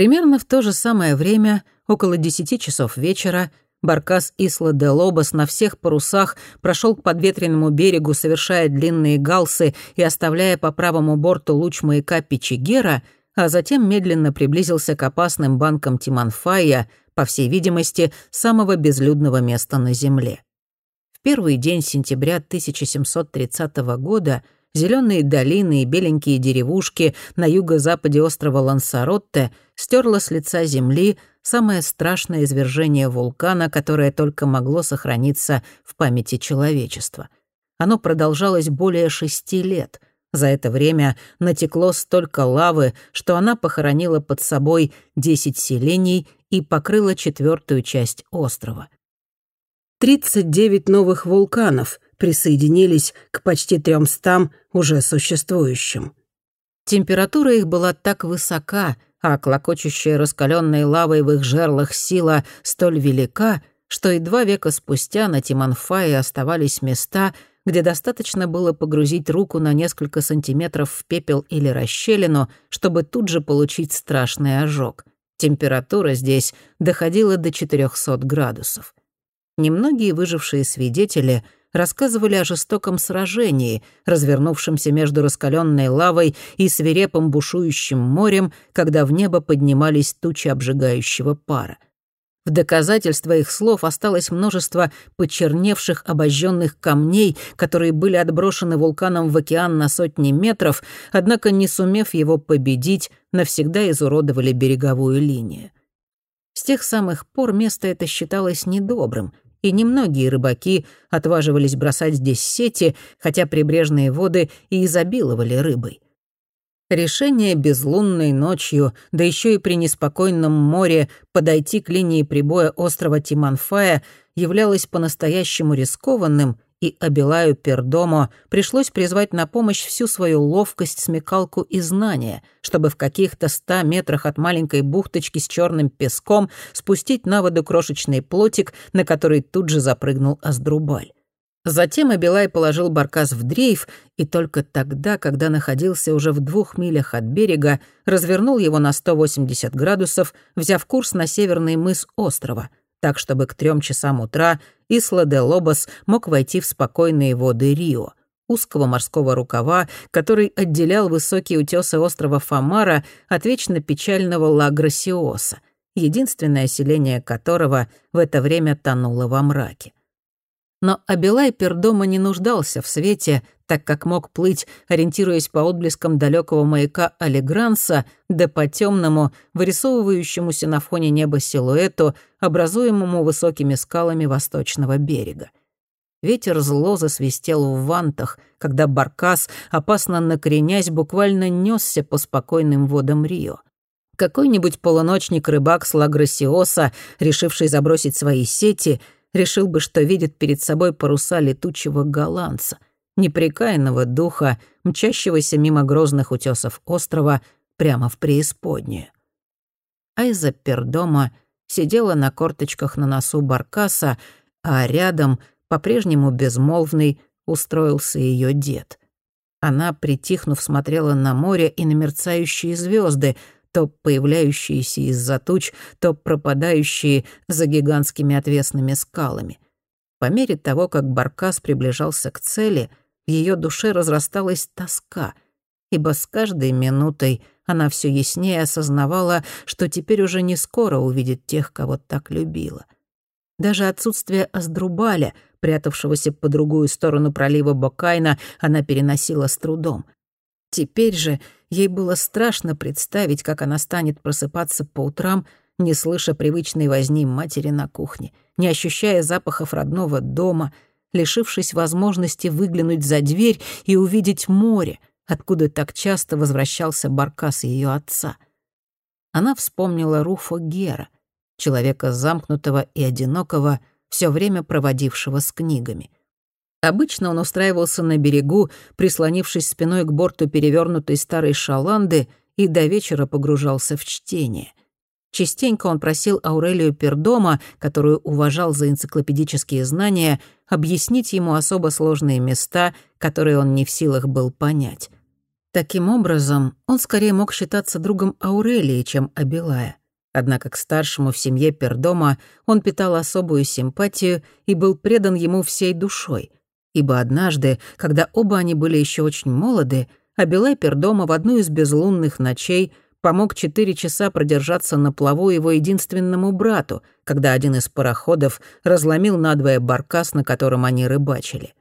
Примерно в то же самое время, около десяти часов вечера, Баркас Исла де Лобос на всех парусах прошел к подветренному берегу, совершая длинные галсы и оставляя по правому борту луч маяка Пичигера, а затем медленно приблизился к опасным банкам Тиманфая, по всей видимости, самого безлюдного места на Земле. В первый день сентября 1730 года зеленые долины и беленькие деревушки на юго-западе острова Лансаротте стерло с лица земли самое страшное извержение вулкана, которое только могло сохраниться в памяти человечества. Оно продолжалось более шести лет. За это время натекло столько лавы, что она похоронила под собой десять селений и покрыла четвертую часть острова. 39 новых вулканов присоединились к почти тремстам уже существующим. Температура их была так высока — а клокочущая раскаленной лавой в их жерлах сила столь велика, что и два века спустя на Тиманфае оставались места, где достаточно было погрузить руку на несколько сантиметров в пепел или расщелину, чтобы тут же получить страшный ожог. Температура здесь доходила до 400 градусов. Немногие выжившие свидетели — рассказывали о жестоком сражении, развернувшемся между раскаленной лавой и свирепым бушующим морем, когда в небо поднимались тучи обжигающего пара. В доказательство их слов осталось множество почерневших обожженных камней, которые были отброшены вулканом в океан на сотни метров, однако, не сумев его победить, навсегда изуродовали береговую линию. С тех самых пор место это считалось недобрым, и немногие рыбаки отваживались бросать здесь сети, хотя прибрежные воды и изобиловали рыбой. Решение безлунной ночью, да еще и при неспокойном море, подойти к линии прибоя острова Тиманфая являлось по-настоящему рискованным и Абилаю Пердомо пришлось призвать на помощь всю свою ловкость, смекалку и знания, чтобы в каких-то ста метрах от маленькой бухточки с черным песком спустить на воду крошечный плотик, на который тут же запрыгнул Аздрубаль. Затем Абилай положил баркас в дрейф, и только тогда, когда находился уже в двух милях от берега, развернул его на 180 градусов, взяв курс на северный мыс острова — так чтобы к трем часам утра Исла де Лобос мог войти в спокойные воды Рио, узкого морского рукава, который отделял высокие утесы острова Фамара от вечно печального Ла Грасиоса, единственное селение которого в это время тонуло во мраке. Но Абилай Пердома не нуждался в свете, так как мог плыть, ориентируясь по отблескам далекого маяка Алигранса, да по темному, вырисовывающемуся на фоне неба силуэту, образуемому высокими скалами восточного берега. Ветер зло засвистел в вантах, когда баркас, опасно накренясь, буквально несся по спокойным водам Рио. Какой-нибудь полуночник-рыбак с Лагросиоса, решивший забросить свои сети — решил бы, что видит перед собой паруса летучего голландца, непрекаянного духа, мчащегося мимо грозных утесов острова прямо в преисподнюю. Айза Пердома сидела на корточках на носу баркаса, а рядом, по-прежнему безмолвный, устроился ее дед. Она, притихнув, смотрела на море и на мерцающие звезды, то появляющиеся из-за туч, то пропадающие за гигантскими отвесными скалами. По мере того, как Баркас приближался к цели, в ее душе разрасталась тоска, ибо с каждой минутой она все яснее осознавала, что теперь уже не скоро увидит тех, кого так любила. Даже отсутствие Аздрубаля, прятавшегося по другую сторону пролива Бокайна, она переносила с трудом — Теперь же ей было страшно представить, как она станет просыпаться по утрам, не слыша привычной возни матери на кухне, не ощущая запахов родного дома, лишившись возможности выглянуть за дверь и увидеть море, откуда так часто возвращался Баркас ее отца. Она вспомнила Руфо Гера, человека замкнутого и одинокого, все время проводившего с книгами — Обычно он устраивался на берегу, прислонившись спиной к борту перевернутой старой шаланды, и до вечера погружался в чтение. Частенько он просил Аурелию Пердома, которую уважал за энциклопедические знания, объяснить ему особо сложные места, которые он не в силах был понять. Таким образом, он скорее мог считаться другом Аурелии, чем Абилая. Однако к старшему в семье Пердома он питал особую симпатию и был предан ему всей душой, ибо однажды, когда оба они были еще очень молоды, Абилай Пердома в одну из безлунных ночей помог четыре часа продержаться на плаву его единственному брату, когда один из пароходов разломил надвое баркас, на котором они рыбачили.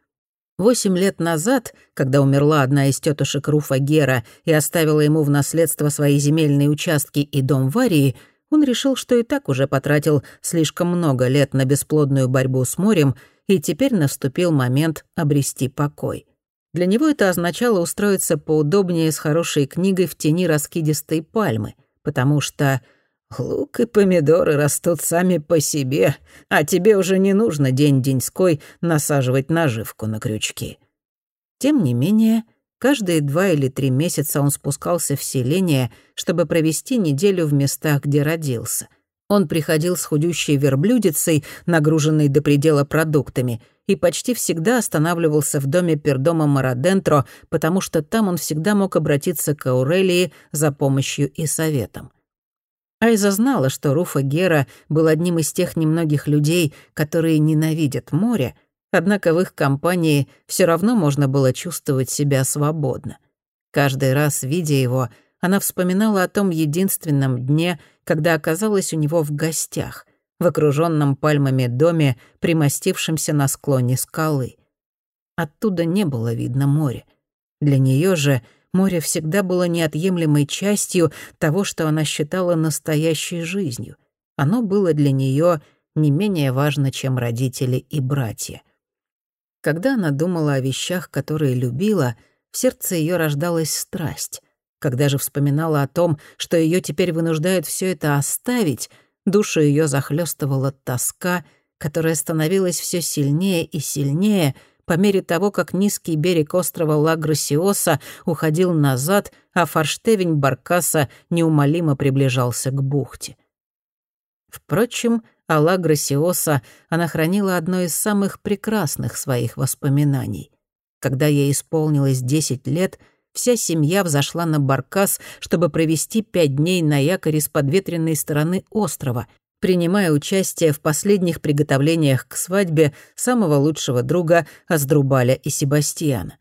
Восемь лет назад, когда умерла одна из тетушек Руфа Гера и оставила ему в наследство свои земельные участки и дом Варии, он решил, что и так уже потратил слишком много лет на бесплодную борьбу с морем, и теперь наступил момент обрести покой. Для него это означало устроиться поудобнее с хорошей книгой в тени раскидистой пальмы, потому что лук и помидоры растут сами по себе, а тебе уже не нужно день-деньской насаживать наживку на крючки. Тем не менее, Каждые два или три месяца он спускался в селение, чтобы провести неделю в местах, где родился. Он приходил с худющей верблюдицей, нагруженной до предела продуктами, и почти всегда останавливался в доме пердома Марадентро, потому что там он всегда мог обратиться к Аурелии за помощью и советом. Айза знала, что Руфа Гера был одним из тех немногих людей, которые ненавидят море, Однако в их компании все равно можно было чувствовать себя свободно. Каждый раз, видя его, она вспоминала о том единственном дне, когда оказалась у него в гостях, в окруженном пальмами доме, примостившемся на склоне скалы. Оттуда не было видно море. Для нее же море всегда было неотъемлемой частью того, что она считала настоящей жизнью. Оно было для нее не менее важно, чем родители и братья. Когда она думала о вещах, которые любила, в сердце ее рождалась страсть. Когда же вспоминала о том, что ее теперь вынуждают все это оставить, душу ее захлестывала тоска, которая становилась все сильнее и сильнее по мере того, как низкий берег острова Ла-Грасиоса уходил назад, а форштевень Баркаса неумолимо приближался к бухте. Впрочем, Алла Грасиоса она хранила одно из самых прекрасных своих воспоминаний. Когда ей исполнилось 10 лет, вся семья взошла на баркас, чтобы провести пять дней на якоре с подветренной стороны острова, принимая участие в последних приготовлениях к свадьбе самого лучшего друга Аздрубаля и Себастьяна.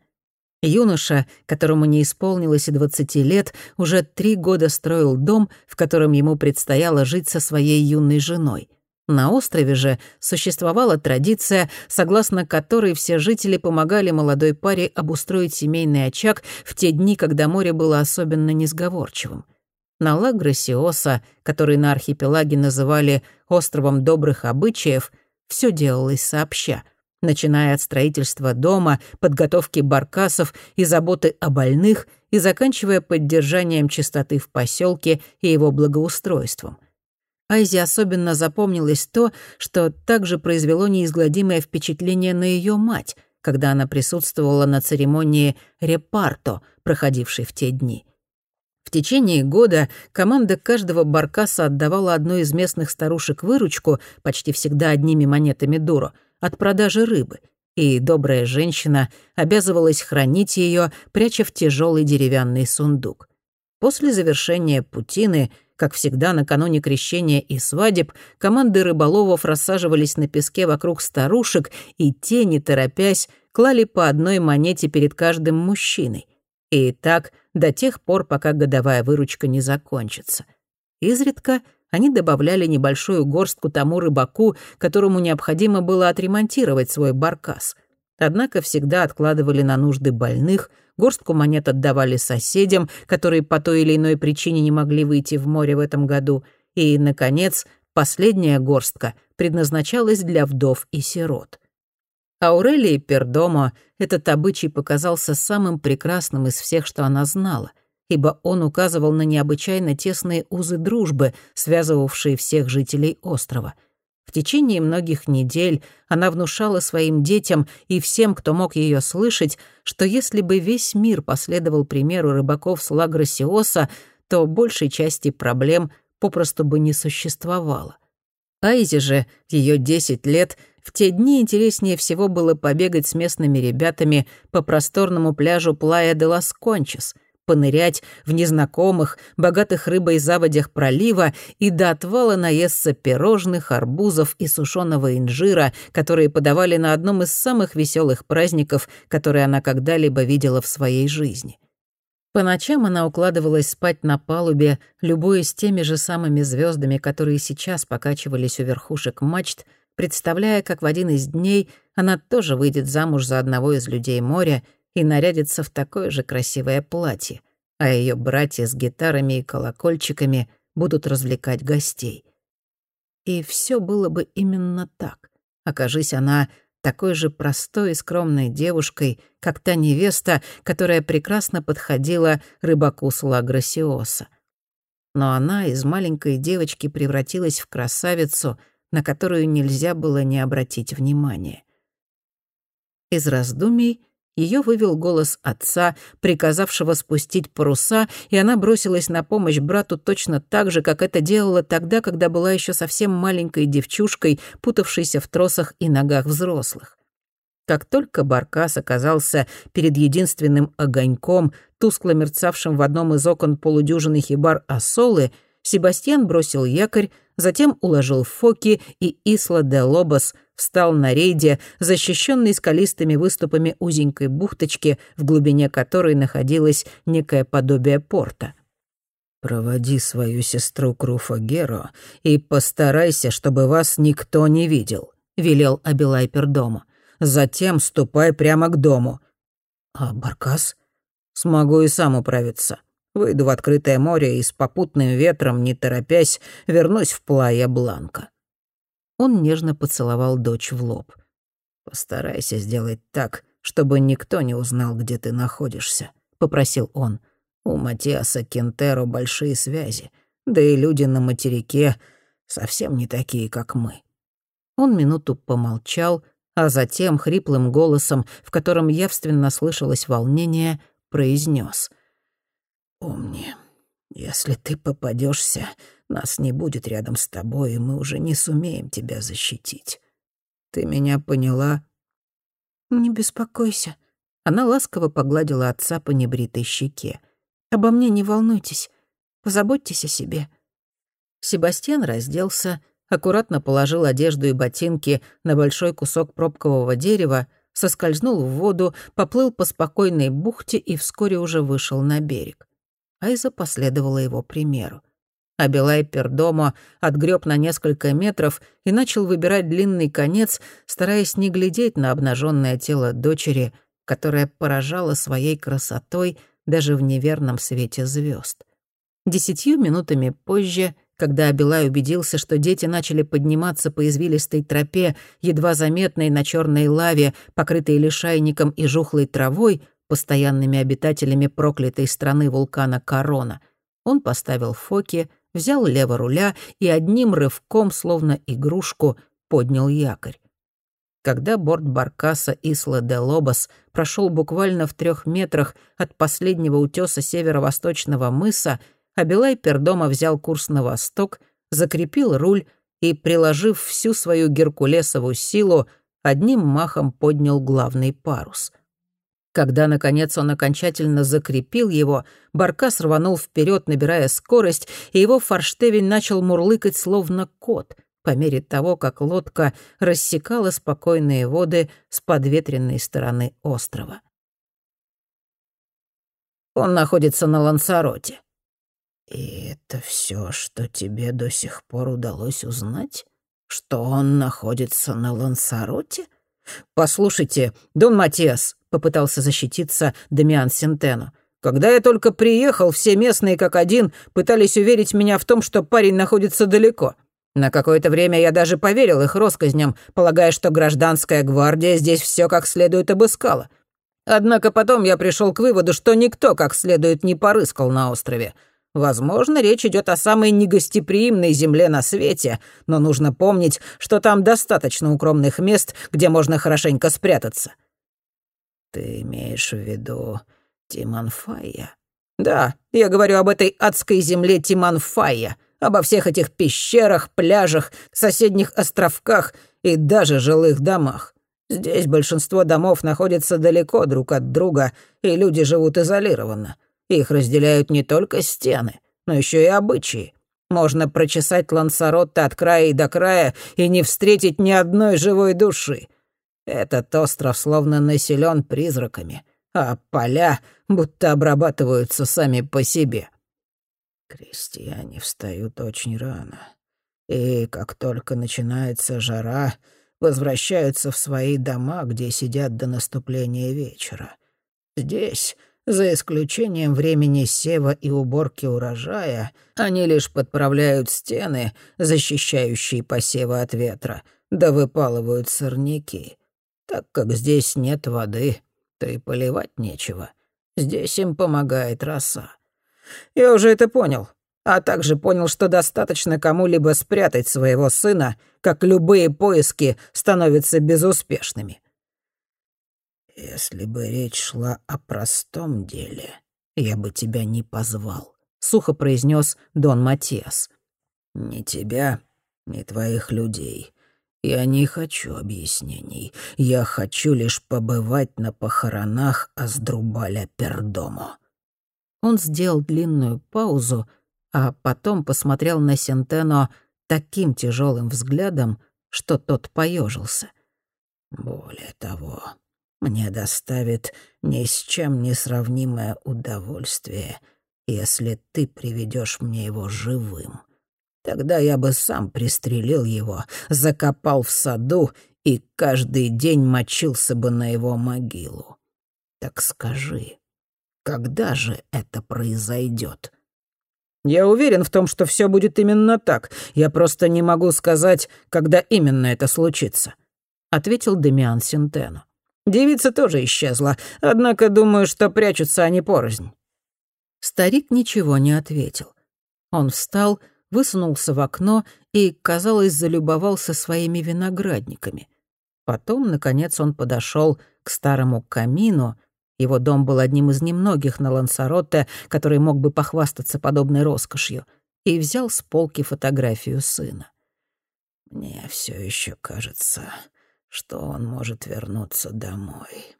Юноша, которому не исполнилось и двадцати лет, уже три года строил дом, в котором ему предстояло жить со своей юной женой — на острове же существовала традиция, согласно которой все жители помогали молодой паре обустроить семейный очаг в те дни, когда море было особенно несговорчивым. На Ла-Грасиоса, который на архипелаге называли «островом добрых обычаев», все делалось сообща, начиная от строительства дома, подготовки баркасов и заботы о больных и заканчивая поддержанием чистоты в поселке и его благоустройством — Айзе особенно запомнилось то, что также произвело неизгладимое впечатление на ее мать, когда она присутствовала на церемонии «репарто», проходившей в те дни. В течение года команда каждого баркаса отдавала одной из местных старушек выручку, почти всегда одними монетами дуро, от продажи рыбы, и добрая женщина обязывалась хранить ее, пряча в тяжелый деревянный сундук. После завершения путины — как всегда, накануне крещения и свадеб команды рыболовов рассаживались на песке вокруг старушек, и те, не торопясь, клали по одной монете перед каждым мужчиной. И так до тех пор, пока годовая выручка не закончится. Изредка они добавляли небольшую горстку тому рыбаку, которому необходимо было отремонтировать свой баркас. Однако всегда откладывали на нужды больных — горстку монет отдавали соседям, которые по той или иной причине не могли выйти в море в этом году, и, наконец, последняя горстка предназначалась для вдов и сирот. Аурелии Пердомо этот обычай показался самым прекрасным из всех, что она знала, ибо он указывал на необычайно тесные узы дружбы, связывавшие всех жителей острова — в течение многих недель она внушала своим детям и всем, кто мог ее слышать, что если бы весь мир последовал примеру рыбаков с Лагросиоса, то большей части проблем попросту бы не существовало. Айзе же, ее десять лет, в те дни интереснее всего было побегать с местными ребятами по просторному пляжу Плая де лас Кончес, понырять в незнакомых, богатых рыбой заводях пролива и до отвала наесться пирожных, арбузов и сушеного инжира, которые подавали на одном из самых веселых праздников, которые она когда-либо видела в своей жизни. По ночам она укладывалась спать на палубе, любуясь теми же самыми звездами, которые сейчас покачивались у верхушек мачт, представляя, как в один из дней она тоже выйдет замуж за одного из людей моря и нарядится в такое же красивое платье, а ее братья с гитарами и колокольчиками будут развлекать гостей. И все было бы именно так. Окажись она такой же простой и скромной девушкой, как та невеста, которая прекрасно подходила рыбаку Слагросиоса. Но она из маленькой девочки превратилась в красавицу, на которую нельзя было не обратить внимания. Из раздумий ее вывел голос отца, приказавшего спустить паруса, и она бросилась на помощь брату точно так же, как это делала тогда, когда была еще совсем маленькой девчушкой, путавшейся в тросах и ногах взрослых. Как только Баркас оказался перед единственным огоньком, тускло мерцавшим в одном из окон полудюжины хибар Асолы, Себастьян бросил якорь, затем уложил Фоки, и Исла де Лобос встал на рейде, защищенный скалистыми выступами узенькой бухточки, в глубине которой находилось некое подобие порта. «Проводи свою сестру Круфагеро и постарайся, чтобы вас никто не видел», — велел Абилай Пердому. «Затем ступай прямо к дому». «А Баркас?» «Смогу и сам управиться. Выйду в открытое море и с попутным ветром, не торопясь, вернусь в Плая Бланка». Он нежно поцеловал дочь в лоб. «Постарайся сделать так, чтобы никто не узнал, где ты находишься», — попросил он. «У Матиаса Кентеро большие связи, да и люди на материке совсем не такие, как мы». Он минуту помолчал, а затем хриплым голосом, в котором явственно слышалось волнение, произнес: «Помни, если ты попадешься, нас не будет рядом с тобой, и мы уже не сумеем тебя защитить. Ты меня поняла?» «Не беспокойся». Она ласково погладила отца по небритой щеке. «Обо мне не волнуйтесь. Позаботьтесь о себе». Себастьян разделся, аккуратно положил одежду и ботинки на большой кусок пробкового дерева, соскользнул в воду, поплыл по спокойной бухте и вскоре уже вышел на берег. Айза последовала его примеру. Абилай Пердомо отгреб на несколько метров и начал выбирать длинный конец, стараясь не глядеть на обнаженное тело дочери, которая поражала своей красотой даже в неверном свете звезд. Десятью минутами позже, когда Абилай убедился, что дети начали подниматься по извилистой тропе, едва заметной на черной лаве, покрытой лишайником и жухлой травой, постоянными обитателями проклятой страны вулкана Корона, он поставил фоки, взял лево руля и одним рывком, словно игрушку, поднял якорь. Когда борт баркаса Исла де Лобос прошел буквально в трех метрах от последнего утеса северо-восточного мыса, Абилай Пердома взял курс на восток, закрепил руль и, приложив всю свою геркулесову силу, одним махом поднял главный парус. Когда, наконец, он окончательно закрепил его, Баркас рванул вперед, набирая скорость, и его форштевень начал мурлыкать, словно кот, по мере того, как лодка рассекала спокойные воды с подветренной стороны острова. Он находится на Лансароте. «И это все, что тебе до сих пор удалось узнать? Что он находится на Лансароте?» «Послушайте, Дон Матиас», — попытался защититься Дамиан Сентено. «Когда я только приехал, все местные как один пытались уверить меня в том, что парень находится далеко. На какое-то время я даже поверил их россказням, полагая, что гражданская гвардия здесь все как следует обыскала. Однако потом я пришел к выводу, что никто как следует не порыскал на острове. Возможно, речь идет о самой негостеприимной земле на свете, но нужно помнить, что там достаточно укромных мест, где можно хорошенько спрятаться. Ты имеешь в виду Тиманфая? Да, я говорю об этой адской земле Тиманфая, обо всех этих пещерах, пляжах, соседних островках и даже жилых домах. Здесь большинство домов находятся далеко друг от друга, и люди живут изолированно. Их разделяют не только стены, но еще и обычаи. Можно прочесать Лансаротта от края и до края и не встретить ни одной живой души. Этот остров словно населен призраками, а поля будто обрабатываются сами по себе. Крестьяне встают очень рано. И как только начинается жара, возвращаются в свои дома, где сидят до наступления вечера. Здесь, за исключением времени сева и уборки урожая, они лишь подправляют стены, защищающие посевы от ветра, да выпалывают сорняки. Так как здесь нет воды, то и поливать нечего. Здесь им помогает роса. Я уже это понял. А также понял, что достаточно кому-либо спрятать своего сына, как любые поиски становятся безуспешными. «Если бы речь шла о простом деле, я бы тебя не позвал», — сухо произнес Дон Матиас. «Ни тебя, ни твоих людей. Я не хочу объяснений. Я хочу лишь побывать на похоронах Аздрубаля Пердомо». Он сделал длинную паузу, а потом посмотрел на Сентено таким тяжелым взглядом, что тот поежился. «Более того, мне доставит ни с чем не сравнимое удовольствие, если ты приведешь мне его живым. Тогда я бы сам пристрелил его, закопал в саду и каждый день мочился бы на его могилу. Так скажи, когда же это произойдет? Я уверен в том, что все будет именно так. Я просто не могу сказать, когда именно это случится, ответил Демиан Синтено. Девица тоже исчезла, однако думаю, что прячутся они порознь». Старик ничего не ответил. Он встал, высунулся в окно и, казалось, залюбовался своими виноградниками. Потом, наконец, он подошел к старому камину. Его дом был одним из немногих на Лансаротте, который мог бы похвастаться подобной роскошью, и взял с полки фотографию сына. «Мне все еще кажется, что он может вернуться домой.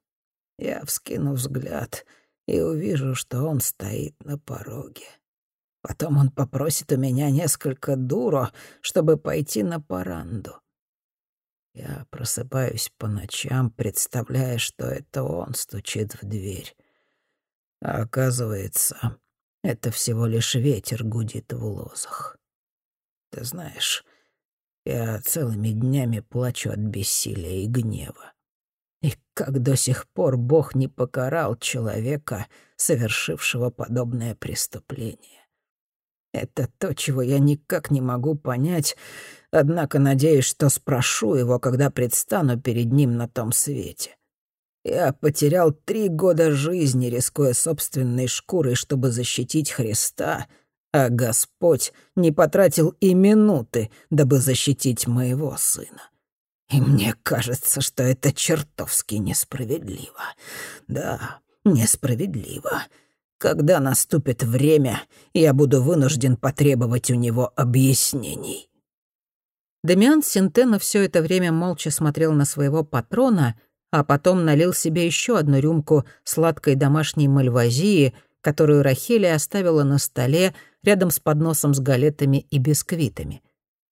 Я вскину взгляд и увижу, что он стоит на пороге. Потом он попросит у меня несколько дуро, чтобы пойти на паранду. Я просыпаюсь по ночам, представляя, что это он стучит в дверь. А оказывается, это всего лишь ветер гудит в лозах. Ты знаешь, я целыми днями плачу от бессилия и гнева. И как до сих пор Бог не покарал человека, совершившего подобное преступление. Это то, чего я никак не могу понять, однако надеюсь, что спрошу его, когда предстану перед ним на том свете. Я потерял три года жизни, рискуя собственной шкурой, чтобы защитить Христа — а Господь не потратил и минуты, дабы защитить моего сына. И мне кажется, что это чертовски несправедливо. Да, несправедливо. Когда наступит время, я буду вынужден потребовать у него объяснений». Дамиан Синтена все это время молча смотрел на своего патрона, а потом налил себе еще одну рюмку сладкой домашней мальвазии, которую Рахилия оставила на столе рядом с подносом с галетами и бисквитами.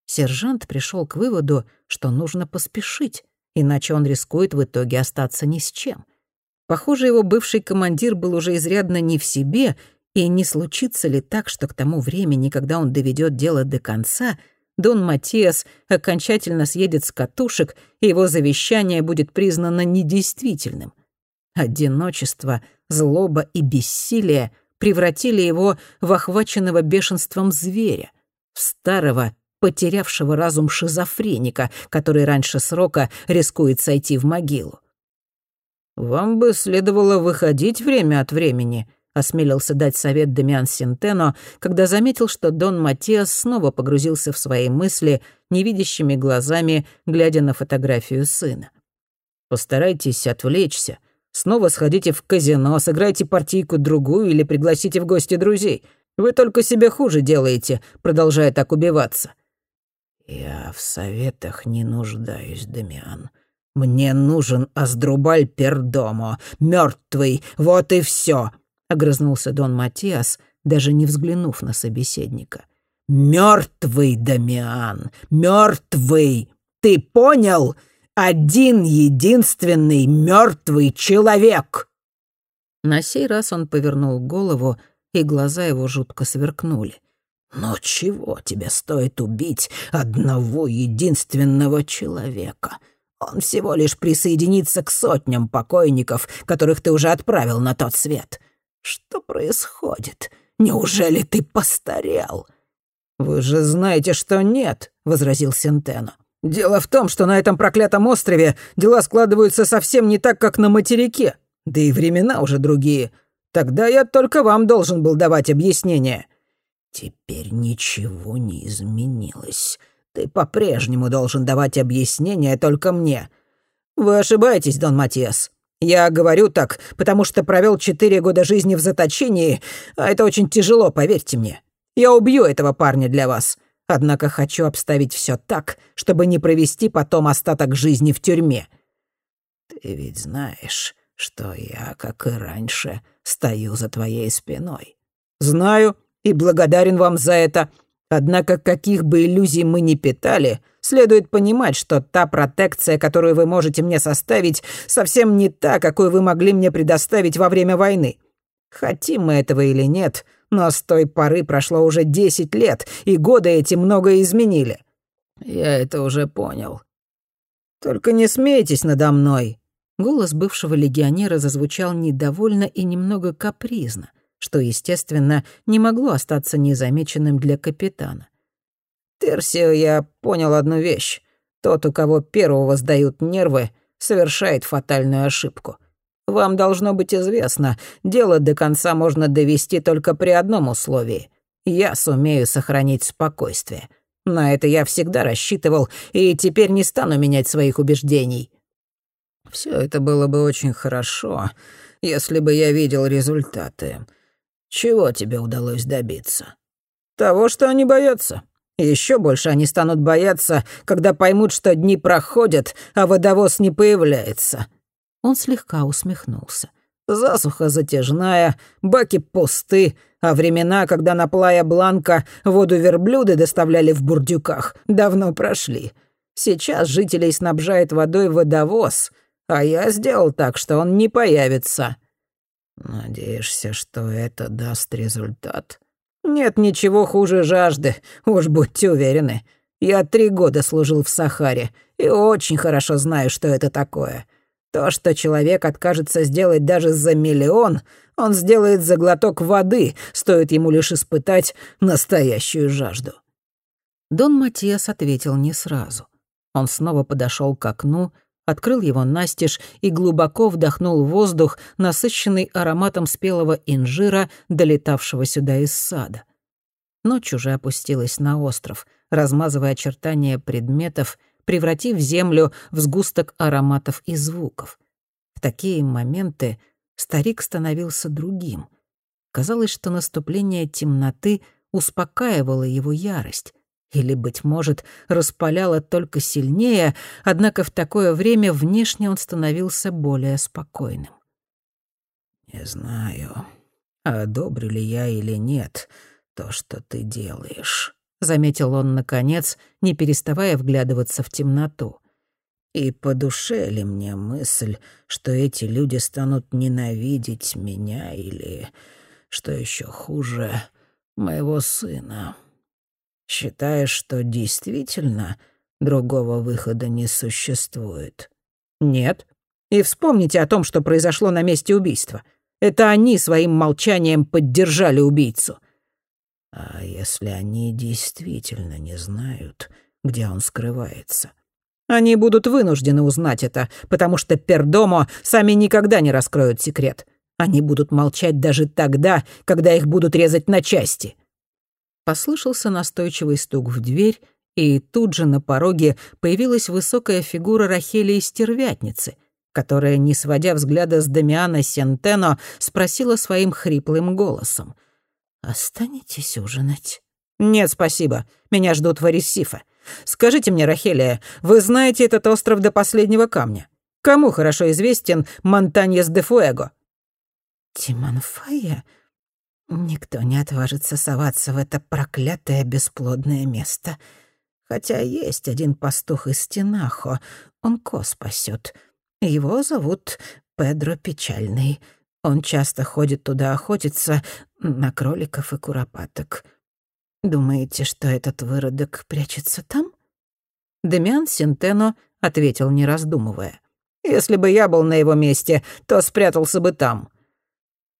Сержант пришел к выводу, что нужно поспешить, иначе он рискует в итоге остаться ни с чем. Похоже, его бывший командир был уже изрядно не в себе, и не случится ли так, что к тому времени, когда он доведет дело до конца, Дон Матиас окончательно съедет с катушек, и его завещание будет признано недействительным. Одиночество, злоба и бессилие превратили его в охваченного бешенством зверя, в старого, потерявшего разум шизофреника, который раньше срока рискует сойти в могилу. «Вам бы следовало выходить время от времени», — осмелился дать совет Демиан Синтено, когда заметил, что Дон Матиас снова погрузился в свои мысли, невидящими глазами, глядя на фотографию сына. «Постарайтесь отвлечься, Снова сходите в казино, сыграйте партийку-другую или пригласите в гости друзей. Вы только себе хуже делаете, продолжая так убиваться». «Я в советах не нуждаюсь, Дамиан. Мне нужен Аздрубаль Пердомо, мертвый, вот и все. — огрызнулся Дон Матиас, даже не взглянув на собеседника. «Мёртвый, Дамиан, мёртвый! Ты понял? Один единственный мёртвый человек!» На сей раз он повернул голову, и глаза его жутко сверкнули. «Но чего тебе стоит убить одного единственного человека? Он всего лишь присоединится к сотням покойников, которых ты уже отправил на тот свет. Что происходит? Неужели ты постарел?» «Вы же знаете, что нет», — возразил Сентено. «Дело в том, что на этом проклятом острове дела складываются совсем не так, как на материке. Да и времена уже другие. Тогда я только вам должен был давать объяснение». «Теперь ничего не изменилось. Ты по-прежнему должен давать объяснения только мне». «Вы ошибаетесь, Дон Матиас. Я говорю так, потому что провел четыре года жизни в заточении, а это очень тяжело, поверьте мне. Я убью этого парня для вас. Однако хочу обставить все так, чтобы не провести потом остаток жизни в тюрьме». «Ты ведь знаешь, что я, как и раньше, стою за твоей спиной». «Знаю и благодарен вам за это. Однако каких бы иллюзий мы ни питали, следует понимать, что та протекция, которую вы можете мне составить, совсем не та, какую вы могли мне предоставить во время войны. Хотим мы этого или нет, но с той поры прошло уже десять лет, и годы эти многое изменили». «Я это уже понял». «Только не смейтесь надо мной». Голос бывшего легионера зазвучал недовольно и немного капризно, что, естественно, не могло остаться незамеченным для капитана. «Терсио, я понял одну вещь. Тот, у кого первого сдают нервы, совершает фатальную ошибку. Вам должно быть известно, дело до конца можно довести только при одном условии. Я сумею сохранить спокойствие. На это я всегда рассчитывал, и теперь не стану менять своих убеждений. Все это было бы очень хорошо, если бы я видел результаты. Чего тебе удалось добиться? Того, что они боятся. Еще больше они станут бояться, когда поймут, что дни проходят, а водовоз не появляется. Он слегка усмехнулся. Засуха затяжная, баки пусты, а времена, когда на Плая Бланка воду верблюды доставляли в бурдюках, давно прошли. Сейчас жителей снабжает водой водовоз, а я сделал так, что он не появится». «Надеешься, что это даст результат?» «Нет ничего хуже жажды, уж будьте уверены. Я три года служил в Сахаре и очень хорошо знаю, что это такое. То, что человек откажется сделать даже за миллион, он сделает за глоток воды, стоит ему лишь испытать настоящую жажду». Дон Матиас ответил не сразу. Он снова подошел к окну, открыл его настежь и глубоко вдохнул воздух, насыщенный ароматом спелого инжира, долетавшего сюда из сада. Ночь уже опустилась на остров, размазывая очертания предметов превратив землю в сгусток ароматов и звуков. В такие моменты старик становился другим. Казалось, что наступление темноты успокаивало его ярость или, быть может, распаляло только сильнее, однако в такое время внешне он становился более спокойным. «Не знаю, одобрю ли я или нет то, что ты делаешь», — заметил он наконец, не переставая вглядываться в темноту. «И по душе ли мне мысль, что эти люди станут ненавидеть меня или, что еще хуже, моего сына? Считаешь, что действительно другого выхода не существует?» «Нет. И вспомните о том, что произошло на месте убийства. Это они своим молчанием поддержали убийцу». А если они действительно не знают, где он скрывается? Они будут вынуждены узнать это, потому что Пердомо сами никогда не раскроют секрет. Они будут молчать даже тогда, когда их будут резать на части. Послышался настойчивый стук в дверь, и тут же на пороге появилась высокая фигура Рахели Стервятницы, которая, не сводя взгляда с Дамиана Сентено, спросила своим хриплым голосом — «Останетесь ужинать?» «Нет, спасибо. Меня ждут в Арисифе. Скажите мне, Рахелия, вы знаете этот остров до последнего камня? Кому хорошо известен Монтаньес де Фуэго?» Тиманфая? Никто не отважится соваться в это проклятое бесплодное место. Хотя есть один пастух из Стенахо, он ко спасет. Его зовут Педро Печальный. Он часто ходит туда охотиться на кроликов и куропаток. Думаете, что этот выродок прячется там? Демиан Синтено ответил, не раздумывая. «Если бы я был на его месте, то спрятался бы там».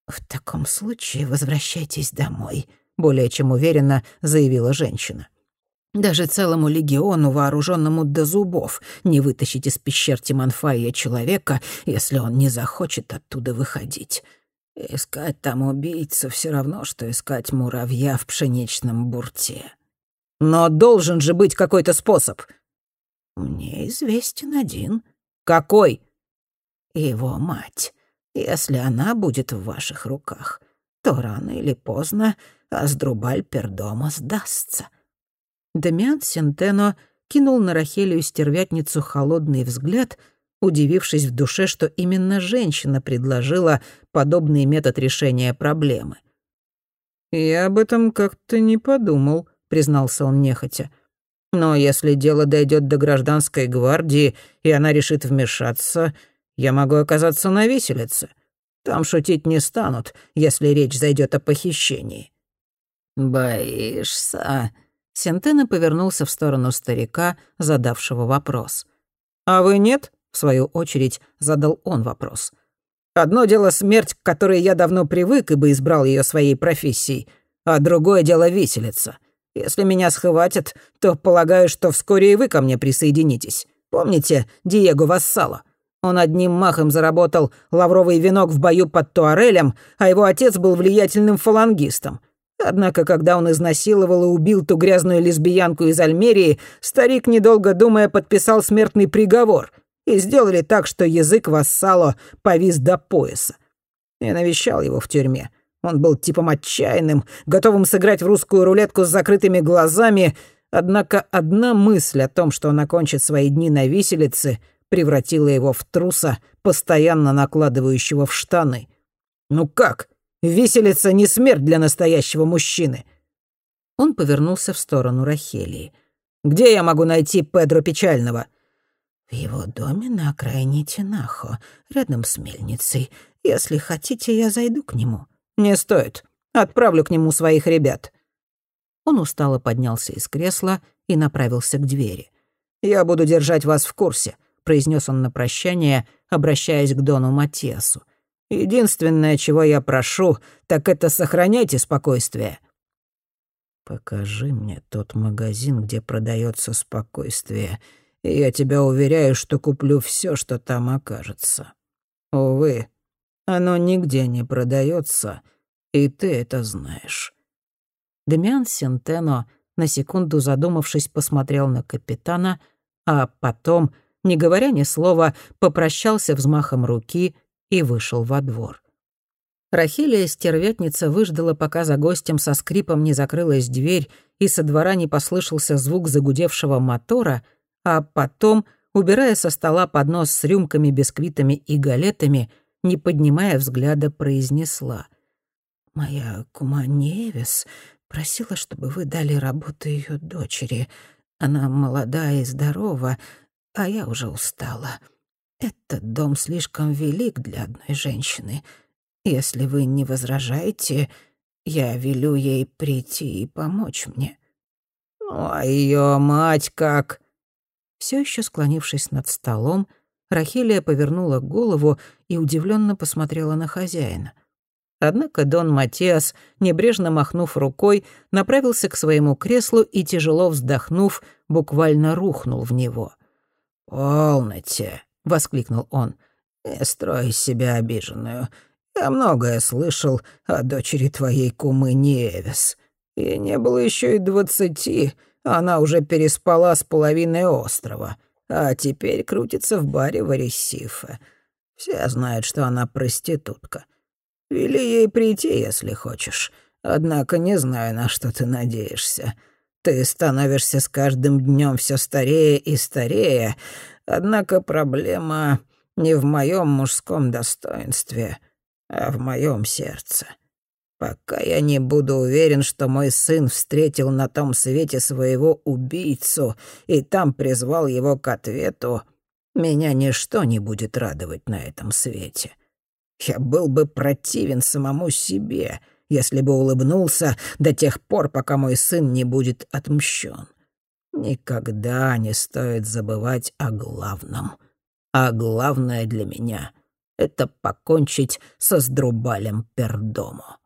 «В таком случае возвращайтесь домой», — более чем уверенно заявила женщина. «Даже целому легиону, вооруженному до зубов, не вытащить из пещер Тиманфая человека, если он не захочет оттуда выходить. Искать там убийцу все равно, что искать муравья в пшеничном бурте». «Но должен же быть какой-то способ», «Мне известен один». «Какой?» «Его мать. Если она будет в ваших руках, то рано или поздно Аздрубаль Пердома сдастся». Демиан Сентено кинул на Рахелию стервятницу холодный взгляд, удивившись в душе, что именно женщина предложила подобный метод решения проблемы. «Я об этом как-то не подумал», — признался он нехотя. Но если дело дойдет до гражданской гвардии, и она решит вмешаться, я могу оказаться на виселице. Там шутить не станут, если речь зайдет о похищении». «Боишься?» Сентена повернулся в сторону старика, задавшего вопрос. «А вы нет?» — в свою очередь задал он вопрос. «Одно дело смерть, к которой я давно привык, ибо избрал ее своей профессией, а другое дело виселица. Если меня схватят, то полагаю, что вскоре и вы ко мне присоединитесь. Помните Диего Вассало? Он одним махом заработал лавровый венок в бою под Туарелем, а его отец был влиятельным фалангистом. Однако, когда он изнасиловал и убил ту грязную лесбиянку из Альмерии, старик, недолго думая, подписал смертный приговор. И сделали так, что язык Вассало повис до пояса. Я навещал его в тюрьме. Он был типом отчаянным, готовым сыграть в русскую рулетку с закрытыми глазами, однако одна мысль о том, что он окончит свои дни на виселице, превратила его в труса, постоянно накладывающего в штаны. «Ну как? Виселица не смерть для настоящего мужчины!» Он повернулся в сторону Рахелии. «Где я могу найти Педро Печального?» «В его доме на окраине Тинахо, рядом с мельницей. Если хотите, я зайду к нему». «Не стоит. Отправлю к нему своих ребят». Он устало поднялся из кресла и направился к двери. «Я буду держать вас в курсе», — произнес он на прощание, обращаясь к Дону Матиасу. «Единственное, чего я прошу, так это сохраняйте спокойствие». «Покажи мне тот магазин, где продается спокойствие, и я тебя уверяю, что куплю все, что там окажется. Увы, оно нигде не продается, и ты это знаешь». Демиан Сентено, на секунду задумавшись, посмотрел на капитана, а потом, не говоря ни слова, попрощался взмахом руки и вышел во двор. Рахилия стервятница выждала, пока за гостем со скрипом не закрылась дверь и со двора не послышался звук загудевшего мотора, а потом, убирая со стола поднос с рюмками, бисквитами и галетами, не поднимая взгляда, произнесла. «Моя кума Невис просила, чтобы вы дали работу ее дочери. Она молодая и здорова, а я уже устала. Этот дом слишком велик для одной женщины. Если вы не возражаете, я велю ей прийти и помочь мне». «Ну, а ее мать как?» Все еще склонившись над столом, Рахилия повернула голову и удивленно посмотрела на хозяина. Однако Дон Матиас, небрежно махнув рукой, направился к своему креслу и, тяжело вздохнув, буквально рухнул в него. «Полноте!» — воскликнул он. «Не строй из себя обиженную. Я многое слышал о дочери твоей кумы Невес. И не было еще и двадцати, она уже переспала с половиной острова а теперь крутится в баре в Аресифе. Все знают, что она проститутка. Вели ей прийти, если хочешь. Однако не знаю, на что ты надеешься. Ты становишься с каждым днем все старее и старее, однако проблема не в моем мужском достоинстве, а в моем сердце. Пока я не буду уверен, что мой сын встретил на том свете своего убийцу и там призвал его к ответу, меня ничто не будет радовать на этом свете. Я был бы противен самому себе, если бы улыбнулся до тех пор, пока мой сын не будет отмщен. Никогда не стоит забывать о главном. А главное для меня — это покончить со Сдрубалем Пердомо.